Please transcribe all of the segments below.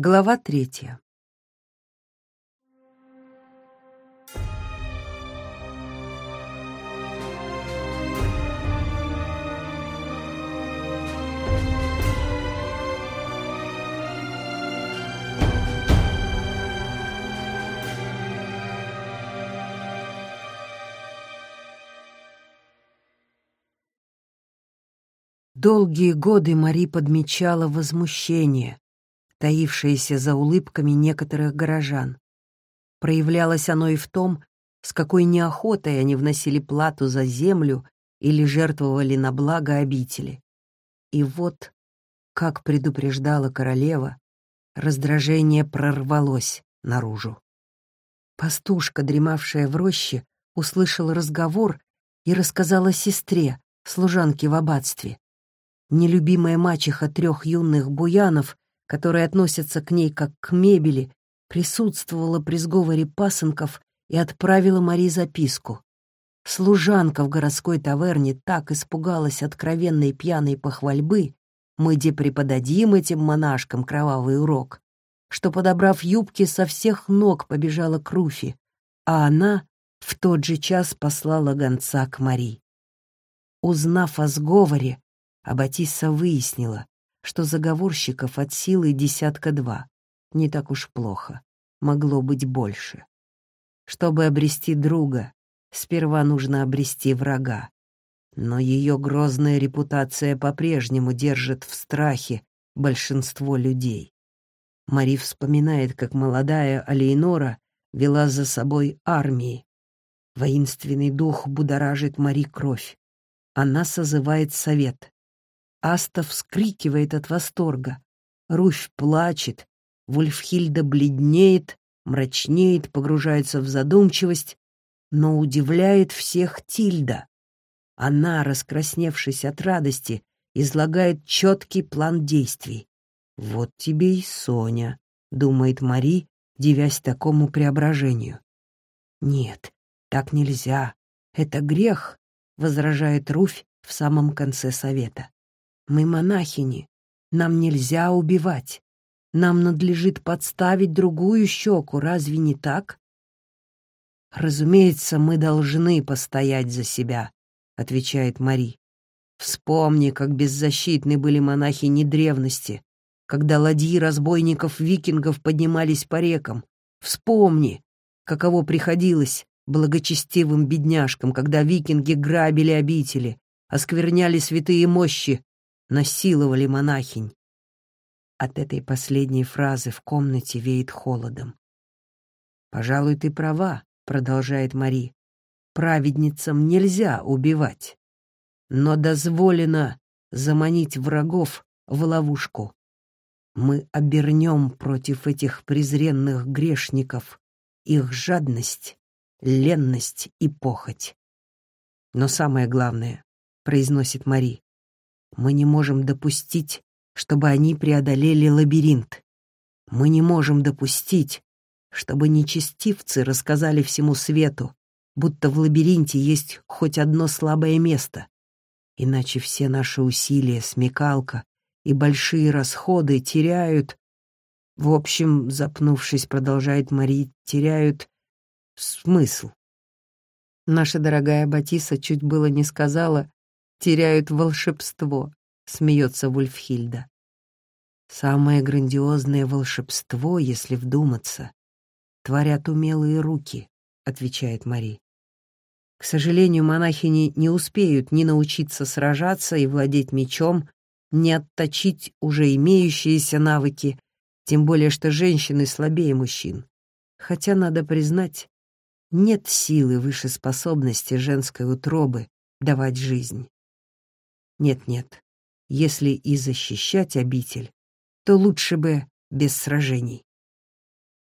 Глава третья. Долгие годы Мари подмечала возмущение, таившееся за улыбками некоторых горожан. Проявлялось оно и в том, с какой неохотой они вносили плату за землю или жертвовали на благо обители. И вот, как предупреждала королева, раздражение прорвалось наружу. Пастушка, дремавшая в роще, услышала разговор и рассказала сестре, служанке в аббатстве. Нелюбимая мачеха трех юных буянов, которые относятся к ней как к мебели, присутствовала при сговоре пасынков и отправила Мари записку. Служанка в городской таверне так испугалась откровенной пьяной похвальбы, мы де преподадим этим монашкам кровавый урок, что, подобрав юбки, со всех ног побежала к Руфи, а она в тот же час послала гонца к Мари. Узнав о сговоре, Аббатисса выяснила, что заговорщиков от силы десятка два. Не так уж плохо. Могло быть больше. Чтобы обрести друга, сперва нужно обрести врага. Но ее грозная репутация по-прежнему держит в страхе большинство людей. Мари вспоминает, как молодая Алейнора вела за собой армии. Воинственный дух будоражит Мари кровь. Она созывает совет. Аста вскрикивает от восторга. Руфь плачет. Вульфхильда бледнеет, мрачнеет, погружается в задумчивость, но удивляет всех Тильда. Она, раскрасневшись от радости, излагает четкий план действий. «Вот тебе и Соня», — думает Мари, дивясь такому преображению. «Нет, так нельзя. Это грех», — возражает Руфь в самом конце совета. Мы монахини. Нам нельзя убивать. Нам надлежит подставить другую щеку, разве не так? Разумеется, мы должны постоять за себя, отвечает Мари. Вспомни, как беззащитны были монахини древности, когда ладьи разбойников-викингов поднимались по рекам. Вспомни, каково приходилось благочестивым бедняжкам, когда викинги грабили обители, оскверняли святые мощи, насиловали монахинь. От этой последней фразы в комнате веет холодом. «Пожалуй, ты права», — продолжает Мари. «Праведницам нельзя убивать, но дозволено заманить врагов в ловушку. Мы обернем против этих презренных грешников их жадность, ленность и похоть. Но самое главное, — произносит Мари, мы не можем допустить, чтобы они преодолели лабиринт. Мы не можем допустить, чтобы нечестивцы рассказали всему свету, будто в лабиринте есть хоть одно слабое место. Иначе все наши усилия, смекалка и большие расходы теряют... В общем, запнувшись, продолжает Мари, теряют смысл. Наша дорогая Батиса чуть было не сказала, теряют волшебство», — смеется Вульфхильда. «Самое грандиозное волшебство, если вдуматься, творят умелые руки», — отвечает Мари. К сожалению, монахини не успеют ни научиться сражаться и владеть мечом, ни отточить уже имеющиеся навыки, тем более что женщины слабее мужчин. Хотя, надо признать, нет силы выше способности женской утробы давать жизнь. Нет-нет, если и защищать обитель, то лучше бы без сражений.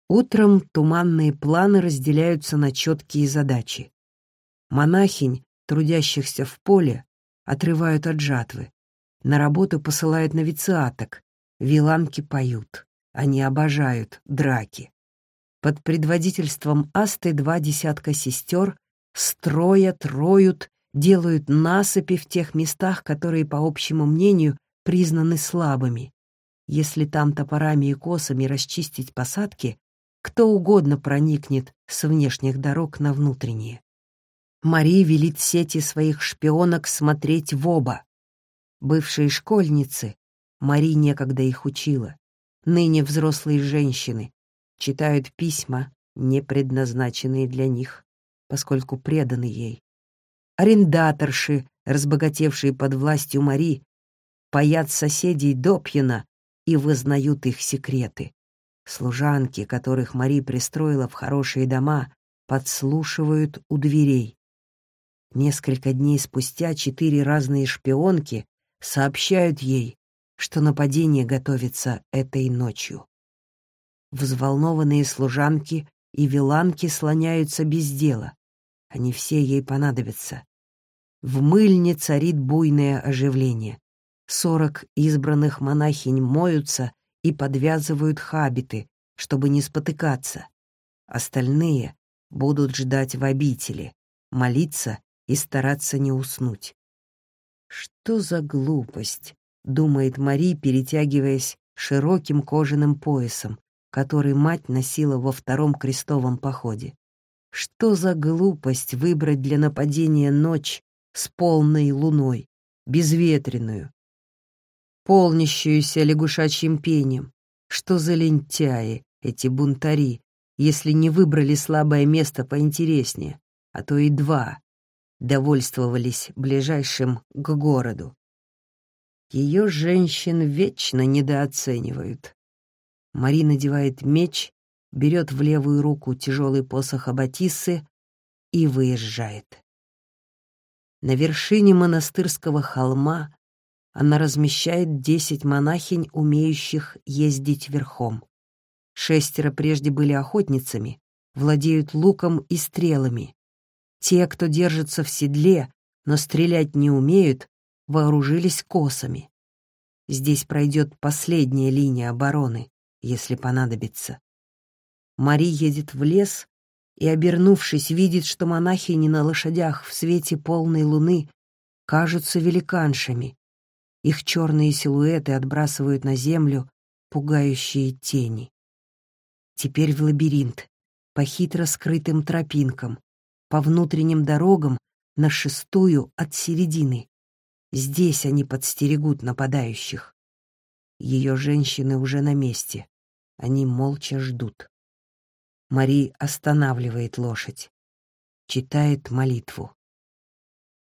Утром туманные планы разделяются на четкие задачи. Монахинь, трудящихся в поле, отрывают от жатвы. На работу посылают новициаток. Виланки поют. Они обожают драки. Под предводительством Асты два десятка сестер строят, роют делают насыпи в тех местах, которые, по общему мнению, признаны слабыми. Если там топорами и косами расчистить посадки, кто угодно проникнет с внешних дорог на внутренние. Мари велит сети своих шпионок смотреть в оба. Бывшие школьницы, Мари некогда их учила, ныне взрослые женщины, читают письма, не предназначенные для них, поскольку преданы ей. Арендаторши, разбогатевшие под властью Мари, паят соседей до пьяна и вызнают их секреты. Служанки, которых Мари пристроила в хорошие дома, подслушивают у дверей. Несколько дней спустя четыре разные шпионки сообщают ей, что нападение готовится этой ночью. Взволнованные служанки и виланки слоняются без дела. Они все ей понадобятся. В мыльне царит буйное оживление. Сорок избранных монахинь моются и подвязывают хабиты, чтобы не спотыкаться. Остальные будут ждать в обители, молиться и стараться не уснуть. «Что за глупость?» — думает Мари, перетягиваясь широким кожаным поясом, который мать носила во втором крестовом походе. Что за глупость выбрать для нападения ночь с полной луной, безветренную, полнящуюся лягушачьим пением. Что за лентяи эти бунтари, если не выбрали слабое место поинтереснее, а то и два, довольствовались ближайшим к городу. Ее женщин вечно недооценивают. Мари надевает меч, берет в левую руку тяжелый посох Аббатиссы и выезжает. На вершине монастырского холма она размещает десять монахинь, умеющих ездить верхом. Шестеро прежде были охотницами, владеют луком и стрелами. Те, кто держится в седле, но стрелять не умеют, вооружились косами. Здесь пройдет последняя линия обороны, если понадобится. Мари едет в лес и, обернувшись, видит, что монахини на лошадях в свете полной луны кажутся великаншами, их черные силуэты отбрасывают на землю пугающие тени. Теперь в лабиринт, по хитро скрытым тропинкам, по внутренним дорогам на шестую от середины. Здесь они подстерегут нападающих. Ее женщины уже на месте. Они молча ждут. Мари останавливает лошадь. Читает молитву.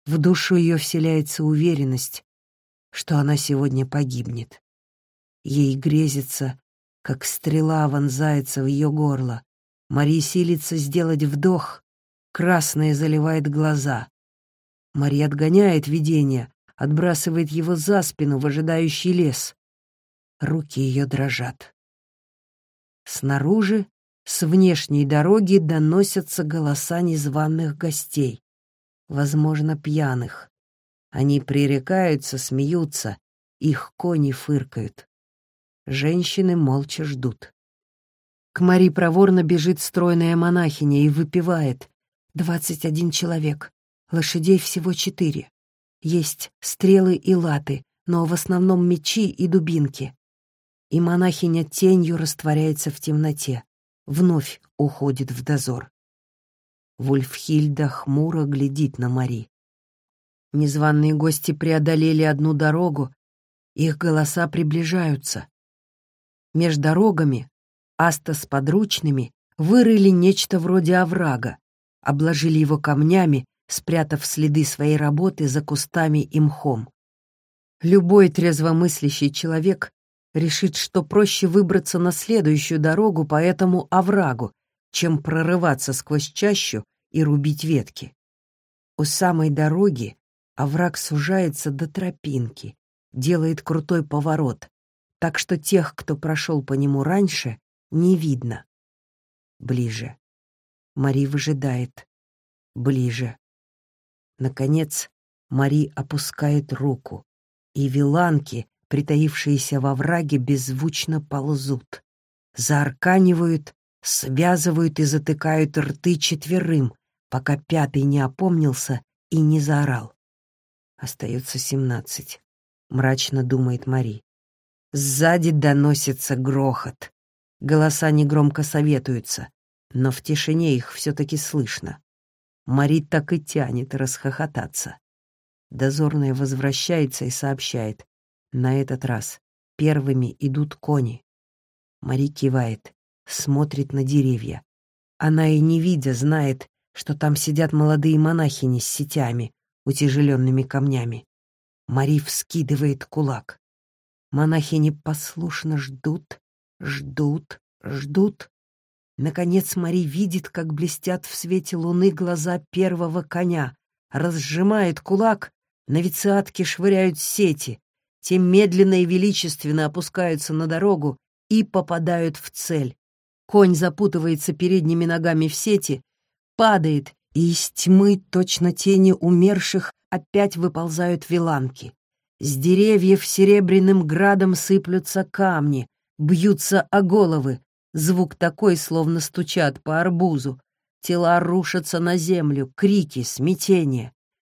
В душу ее вселяется уверенность, что она сегодня погибнет. Ей грезится, как стрела вонзается в ее горло. Мари силится сделать вдох, красное заливает глаза. Мари отгоняет видение, отбрасывает его за спину в ожидающий лес. Руки ее дрожат. Снаружи, с внешней дороги, доносятся голоса незваных гостей, возможно, пьяных. Они пререкаются, смеются, их кони фыркают. Женщины молча ждут. К Мари проворно бежит стройная монахиня и выпивает. Двадцать один человек, лошадей всего четыре. Есть стрелы и латы, но в основном мечи и дубинки. И монахиня тенью растворяется в темноте, вновь уходит в дозор. Вульфхильда хмуро глядит на Мари. Незваные гости преодолели одну дорогу, их голоса приближаются. Меж дорогами Аста с подручными вырыли нечто вроде оврага, обложили его камнями, спрятав следы своей работы за кустами и мхом. Любой трезвомыслящий человек решит, что проще выбраться на следующую дорогу по этому оврагу, чем прорываться сквозь чащу и рубить ветки. У самой дороги Овраг сужается до тропинки, делает крутой поворот, так что тех, кто прошел по нему раньше, не видно. Ближе. Мари выжидает. Ближе. Наконец, Мари опускает руку, и виланки, притаившиеся во враге, беззвучно ползут. Заарканивают, связывают и затыкают рты четверым, пока пятый не опомнился и не заорал. Остается семнадцать. Мрачно думает Мари. Сзади доносится грохот. Голоса негромко советуются, но в тишине их все-таки слышно. Мари так и тянет расхохотаться. Дозорная возвращается и сообщает. На этот раз первыми идут кони. Мари кивает, смотрит на деревья. Она и не видя знает, что там сидят молодые монахини с сетями, утяжеленными камнями. Мари вскидывает кулак. Монахини послушно ждут, ждут, ждут. Наконец Мари видит, как блестят в свете луны глаза первого коня, разжимает кулак Новициатки швыряют сети, те медленно и величественно опускаются на дорогу и попадают в цель. Конь запутывается передними ногами в сети, падает, и из тьмы точно тени умерших опять выползают виланки. С деревьев серебряным градом сыплются камни, бьются о головы. Звук такой, словно стучат по арбузу. Тела рушатся на землю, крики, смятение.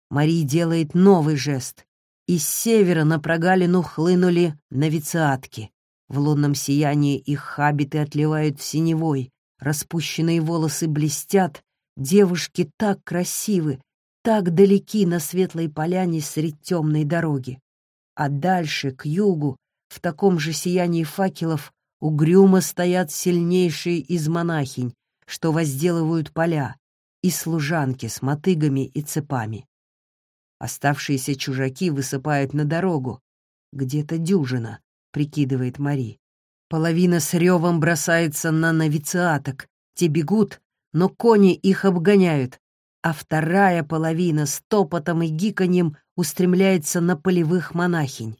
Мари делает новый жест. Из севера на прогалину хлынули новициатки. В лунном сиянии их хабиты отливают синевой, распущенные волосы блестят, девушки так красивы, так далеки на светлой поляне средь темной дороги. А дальше, к югу, в таком же сиянии факелов, угрюмо стоят сильнейшие из монахинь, что возделывают поля, и служанки с мотыгами и цепами. Оставшиеся чужаки высыпают на дорогу. Где-то дюжина, прикидывает Мари. Половина с ревом бросается на новициаток. Те бегут, но кони их обгоняют, а вторая половина с топотом и гиканьем устремляется на полевых монахинь.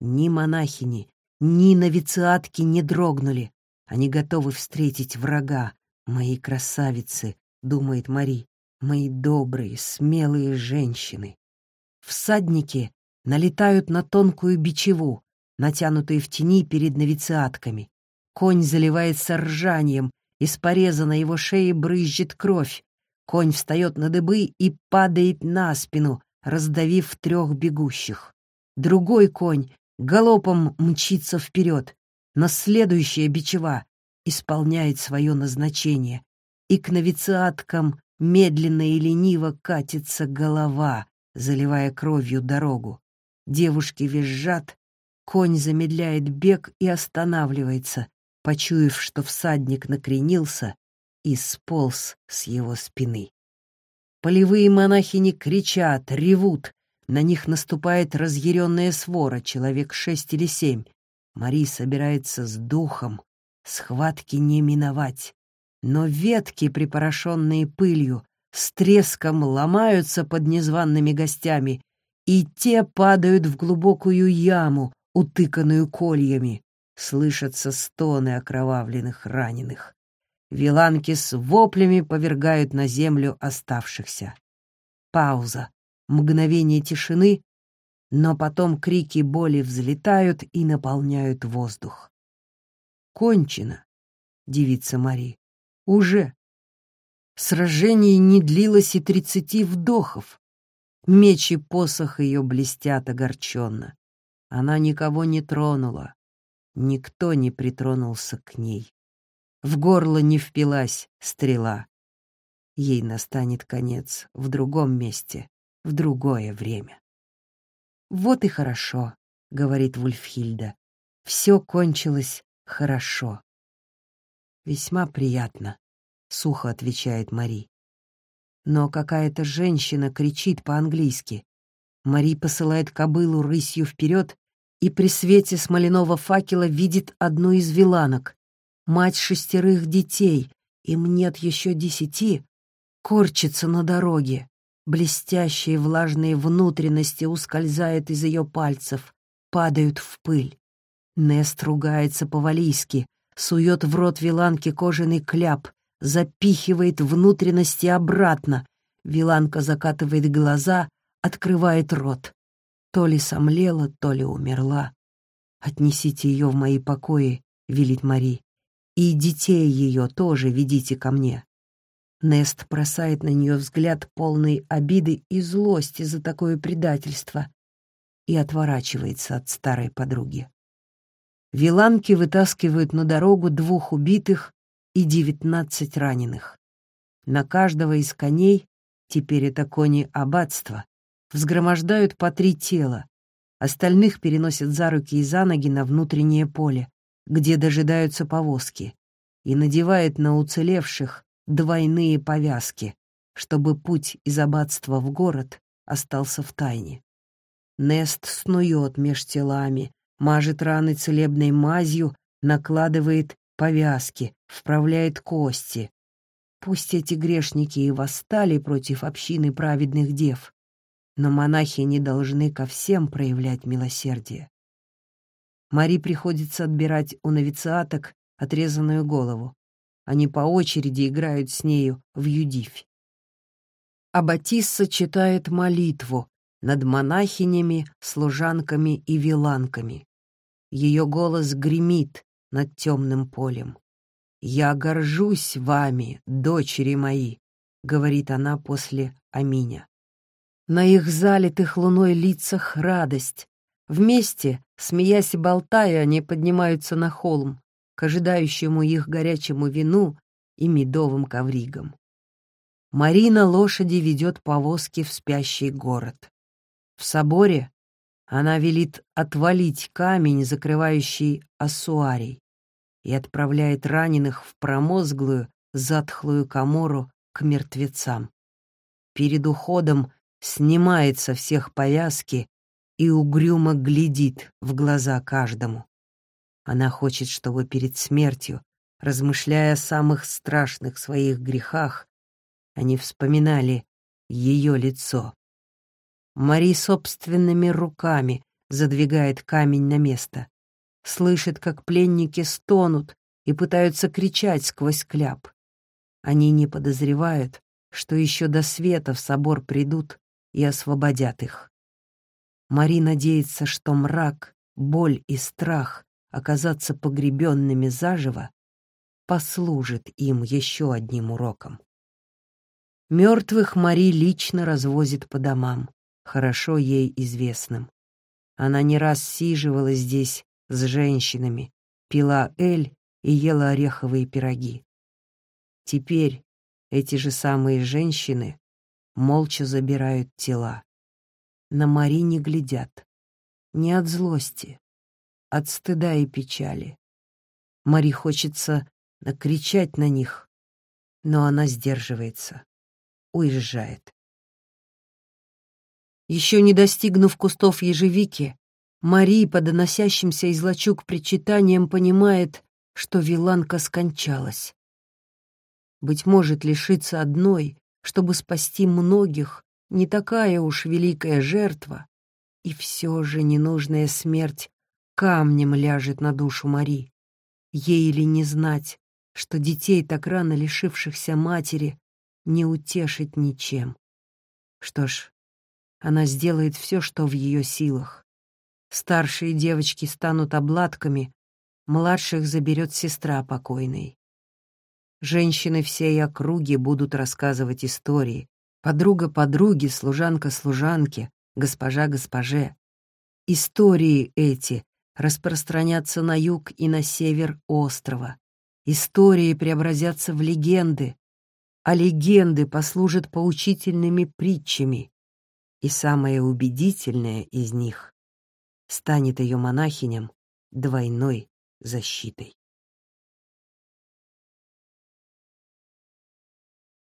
Ни монахини, ни новициатки не дрогнули. Они готовы встретить врага. Мои красавицы, думает Мари, мои добрые, смелые женщины. Всадники налетают на тонкую бичеву, натянутую в тени перед новициатками. Конь заливается ржанием, из пореза на его шее брызжет кровь. Конь встает на дыбы и падает на спину, раздавив трех бегущих. Другой конь галопом мчится вперед, но следующая бичева исполняет свое назначение, и к новициаткам медленно и лениво катится голова, заливая кровью дорогу. Девушки визжат, конь замедляет бег и останавливается, почуяв, что всадник накренился и сполз с его спины. Полевые монахини кричат, ревут, на них наступает разъяренная свора, человек шесть или семь. Мари собирается с духом, схватки не миновать. Но ветки, припорошенные пылью, с треском ломаются под незваными гостями, и те падают в глубокую яму, утыканную кольями. Слышатся стоны окровавленных раненых. Виланки с воплями повергают на землю оставшихся. Пауза, мгновение тишины, но потом крики боли взлетают и наполняют воздух. «Кончено, девица Мари, уже!» Сражение не длилось и тридцати вдохов. Меч и посох ее блестят огорченно. Она никого не тронула. Никто не притронулся к ней. В горло не впилась стрела. Ей настанет конец в другом месте, в другое время. «Вот и хорошо», — говорит Вульфхильда. «Все кончилось хорошо». Весьма приятно. — сухо отвечает Мари. Но какая-то женщина кричит по-английски. Мари посылает кобылу рысью вперед и при свете смоляного факела видит одну из виланок. Мать шестерых детей, им нет еще десяти, корчится на дороге. Блестящие влажные внутренности ускользают из ее пальцев, падают в пыль. Нест ругается по-валийски, сует в рот виланки кожаный кляп, запихивает внутренности обратно. Виланка закатывает глаза, открывает рот. То ли сомлела, то ли умерла. «Отнесите ее в мои покои», — велит Мари. «И детей ее тоже ведите ко мне». Нест бросает на нее взгляд полный обиды и злости за такое предательство и отворачивается от старой подруги. Виланки вытаскивают на дорогу двух убитых и девятнадцать раненых. На каждого из коней, теперь это кони аббатства, взгромождают по три тела, остальных переносят за руки и за ноги на внутреннее поле, где дожидаются повозки, и надевает на уцелевших двойные повязки, чтобы путь из аббатства в город остался в тайне. Нест снует меж телами, мажет раны целебной мазью, накладывает повязки, вправляет кости. Пусть эти грешники и восстали против общины праведных дев, но монахи не должны ко всем проявлять милосердие. Мари приходится отбирать у новициаток отрезанную голову. Они по очереди играют с нею в юдивь. А Батисса читает молитву над монахинями, служанками и виланками. Ее голос гремит над темным полем. «Я горжусь вами, дочери мои», — говорит она после Аминя. На их залитых луной лицах радость. Вместе, смеясь и болтая, они поднимаются на холм, к ожидающему их горячему вину и медовым ковригам. Марина лошади ведет повозки в спящий город. В соборе она велит отвалить камень, закрывающий ассуарий, и отправляет раненых в промозглую, затхлую комору к мертвецам. Перед уходом снимает со всех повязки и угрюмо глядит в глаза каждому. Она хочет, чтобы перед смертью, размышляя о самых страшных своих грехах, они вспоминали ее лицо. Мари собственными руками задвигает камень на место. Слышит, как пленники стонут и пытаются кричать сквозь кляп. Они не подозревают, что еще до света в собор придут и освободят их. Мари надеется, что мрак, боль и страх оказаться погребенными заживо послужит им еще одним уроком. Мертвых Мари лично развозит по домам хорошо ей известным. Она не раз сиживала здесь с женщинами, пила эль и ела ореховые пироги. Теперь эти же самые женщины молча забирают тела. На Мари не глядят. Не от злости, от стыда и печали. Мари хочется накричать на них, но она сдерживается, уезжает. Еще не достигнув кустов ежевики, Мари по доносящимся из лачуг причитаниям понимает, что Виланка скончалась. Быть может, лишиться одной, чтобы спасти многих, не такая уж великая жертва, и все же ненужная смерть камнем ляжет на душу Мари. Ей ли не знать, что детей, так рано лишившихся матери, не утешить ничем. Что ж, она сделает все, что в ее силах. Старшие девочки станут обладками, младших заберет сестра покойной. Женщины всей округи будут рассказывать истории. Подруга подруги, служанка служанке, госпожа госпоже. Истории эти распространятся на юг и на север острова. Истории преобразятся в легенды, а легенды послужат поучительными притчами и самое убедительное из них станет ее монахиням двойной защитой.